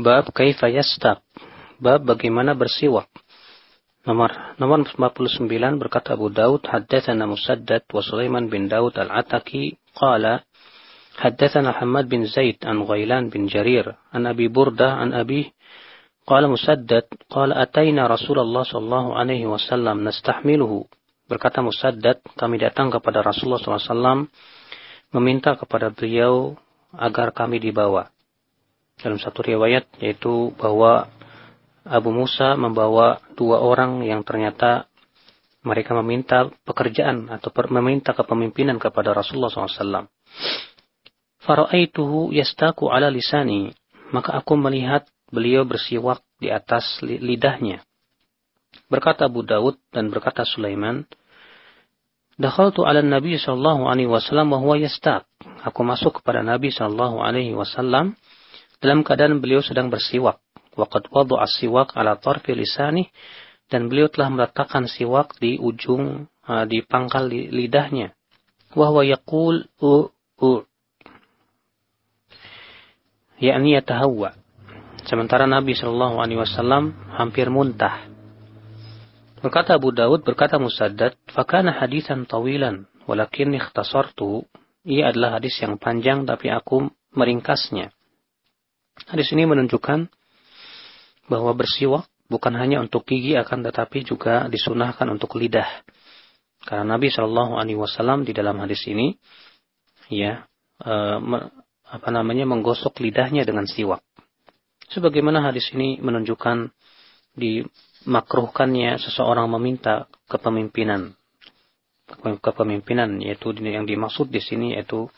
Bab kaifa yastab. Bab bagaimana bersiwak. Nomor nomor 59 berkata Abu Daud haddatsana Musaddad wa Sulaiman bin Daud al-Ataki qala بن Hamad bin Zaid an Ghailan bin Jarir an Abi Burda an Abi qala Musaddad qala ataina Rasulullah sallallahu alaihi wasallam nastahmiluhu berkata Musaddad kami datang kepada Rasulullah SAW meminta kepada beliau agar kami dibawa dalam satu riwayat yaitu bahwa Abu Musa membawa dua orang yang ternyata mereka meminta pekerjaan atau meminta kepemimpinan kepada Rasulullah SAW. Fara'aituhu yastaku ala lisani. Maka aku melihat beliau bersiwak di atas lidahnya. Berkata Abu Daud dan berkata Sulaiman, Dakhaltu ala Nabi sallallahu alaihi wasallam wa huwa yastak. Aku masuk kepada Nabi sallallahu alaihi wasallam dalam keadaan beliau sedang bersiwak. Waqad wada'a siwak ala tarfi lisanih dan beliau telah meletakkan siwak di ujung uh, di pangkal lidahnya. Wa huwa yaqul u u yakni yatahawwa. Sementara Nabi Shallallahu alaihi wasallam hampir muntah. Berkata Abu Daud, berkata Musaddad, "Fakana hadisan tawilan, walakin ikhtasartu." Ia adalah hadis yang panjang tapi aku meringkasnya. Hadis ini menunjukkan bahwa bersiwak bukan hanya untuk gigi akan tetapi juga disunahkan untuk lidah. Karena Nabi Shallallahu Alaihi Wasallam di dalam hadis ini, ya, e, me, apa namanya menggosok lidahnya dengan siwak. Sebagaimana hadis ini menunjukkan di makruhkannya seseorang meminta kepemimpinan kepemimpinan yaitu yang dimaksud di sini yaitu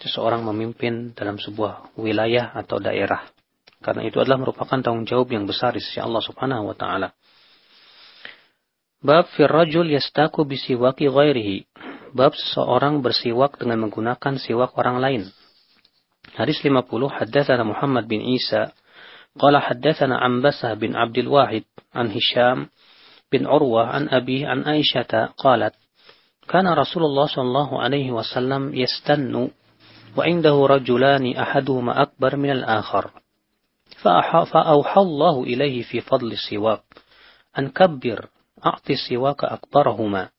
seseorang memimpin dalam sebuah wilayah atau daerah karena itu adalah merupakan tanggung jawab yang besar di sisi Allah Subhanahu wa taala. Bab firrajul yastaku bisiwaki ghairihi. Bab seseorang bersiwak dengan menggunakan siwak orang lain. Hadis 50 haddatsana Muhammad bin Isa qala haddatsana Ambasah bin Abdul Wahid an Hisham bin Urwah an Abi an Aisyah qalat kana Rasulullah sallallahu alaihi wasallam yastannu wa indahu rajulani ahaduhuma akbar min al-akhar فأوحى الله إليه في فضل السواك أن كبر أعطي السواك أكبرهما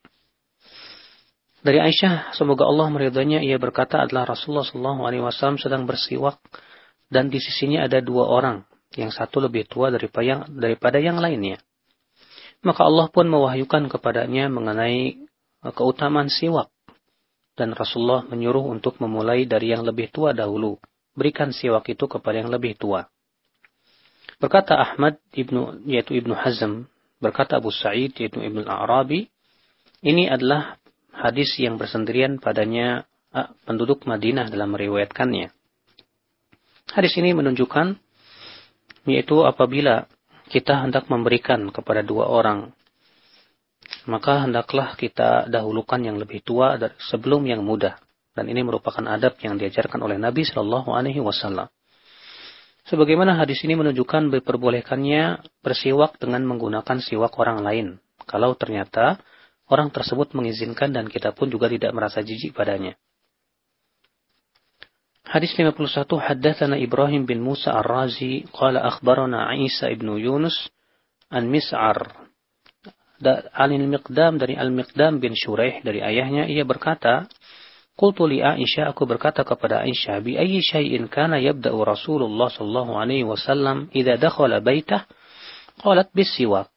Dari Aisyah, semoga Allah meridhoinya, ia berkata adalah Rasulullah Shallallahu Alaihi Wasallam sedang bersiwak dan di sisinya ada dua orang, yang satu lebih tua daripada yang, daripada yang lainnya. Maka Allah pun mewahyukan kepadanya mengenai keutamaan siwak. Dan Rasulullah menyuruh untuk memulai dari yang lebih tua dahulu. Berikan siwak itu kepada yang lebih tua. Berkata Ahmad ibnu yaitu Ibnu Hazm, berkata Abu Sa'id yaitu Ibnu Arabi, ini adalah hadis yang bersendirian padanya uh, penduduk Madinah dalam meriwayatkannya. Hadis ini menunjukkan yaitu apabila kita hendak memberikan kepada dua orang maka hendaklah kita dahulukan yang lebih tua sebelum yang muda dan ini merupakan adab yang diajarkan oleh Nabi Shallallahu Alaihi Wasallam. Sebagaimana hadis ini menunjukkan diperbolehkannya bersiwak dengan menggunakan siwak orang lain. Kalau ternyata orang tersebut mengizinkan dan kita pun juga tidak merasa jijik padanya. Hadis 51 Haddathana Ibrahim bin Musa Ar-Razi qala akhbarana Isa ibn Yunus an Mis'ar An al-Miqdam dari Al-Miqdam bin Shuraih dari ayahnya ia berkata Qultu li Aisyah, aku berkata kepada Aisyah, bi ayyi syai'in kana yabda'u Rasulullah sallallahu alaihi wasallam idza dakhala baitah? Qalat bisiwak.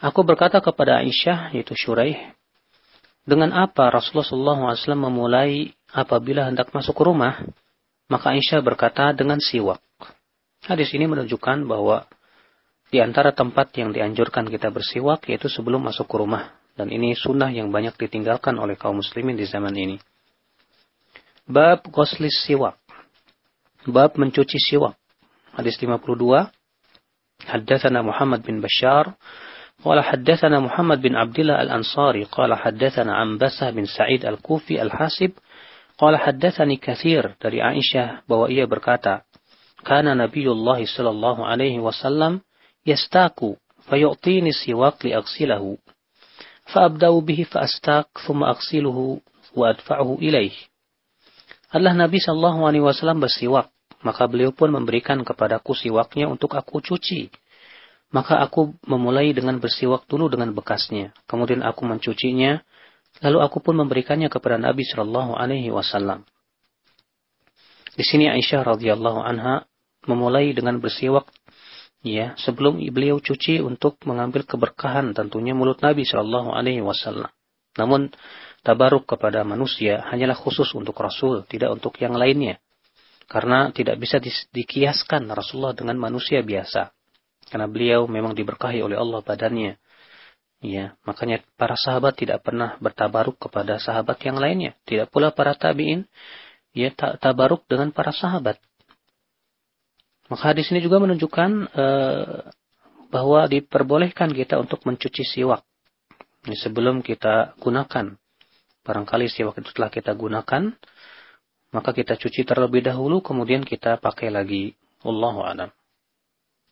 Aku berkata kepada Aisyah, yaitu Syuraih, dengan apa Rasulullah sallallahu alaihi wasallam memulai apabila hendak masuk rumah? Maka Aisyah berkata dengan siwak. Hadis ini menunjukkan bahwa di antara tempat yang dianjurkan kita bersiwak yaitu sebelum masuk ke rumah. Dan ini sunnah yang banyak ditinggalkan oleh kaum muslimin di zaman ini. Bab goslis siwak. Bab mencuci siwak. Hadis 52. Haddathana Muhammad bin Bashar. قال حدثنا محمد بن عبد الله الأنصاري قال حدثنا عنبسة بن سعيد الكوفي الحاسب قال حدثني كثير dari Aisyah bahwa ia berkata kana Nabiullah sallallahu alaihi wasallam yastaku fayu'tini siwak liaghsilahu فأبدأ به فأستاق ثم أغسله وأدفعه إليه adalah Nabi Shallallahu Alaihi Wasallam bersiwak. Maka beliau pun memberikan kepadaku siwaknya untuk aku cuci. Maka aku memulai dengan bersiwak dulu dengan bekasnya. Kemudian aku mencucinya. Lalu aku pun memberikannya kepada Nabi Shallallahu Alaihi Wasallam. Di sini Aisyah radhiyallahu anha memulai dengan bersiwak ya sebelum beliau cuci untuk mengambil keberkahan tentunya mulut Nabi Shallallahu Alaihi Wasallam. Namun tabaruk kepada manusia hanyalah khusus untuk Rasul, tidak untuk yang lainnya. Karena tidak bisa di, dikiaskan Rasulullah dengan manusia biasa. Karena beliau memang diberkahi oleh Allah badannya. Ya, makanya para sahabat tidak pernah bertabaruk kepada sahabat yang lainnya. Tidak pula para tabi'in ya tabaruk dengan para sahabat. Maka di sini juga menunjukkan uh, bahwa diperbolehkan kita untuk mencuci siwak ini sebelum kita gunakan. Barangkali siwak itu telah kita gunakan, maka kita cuci terlebih dahulu, kemudian kita pakai lagi. Allahu a'lam.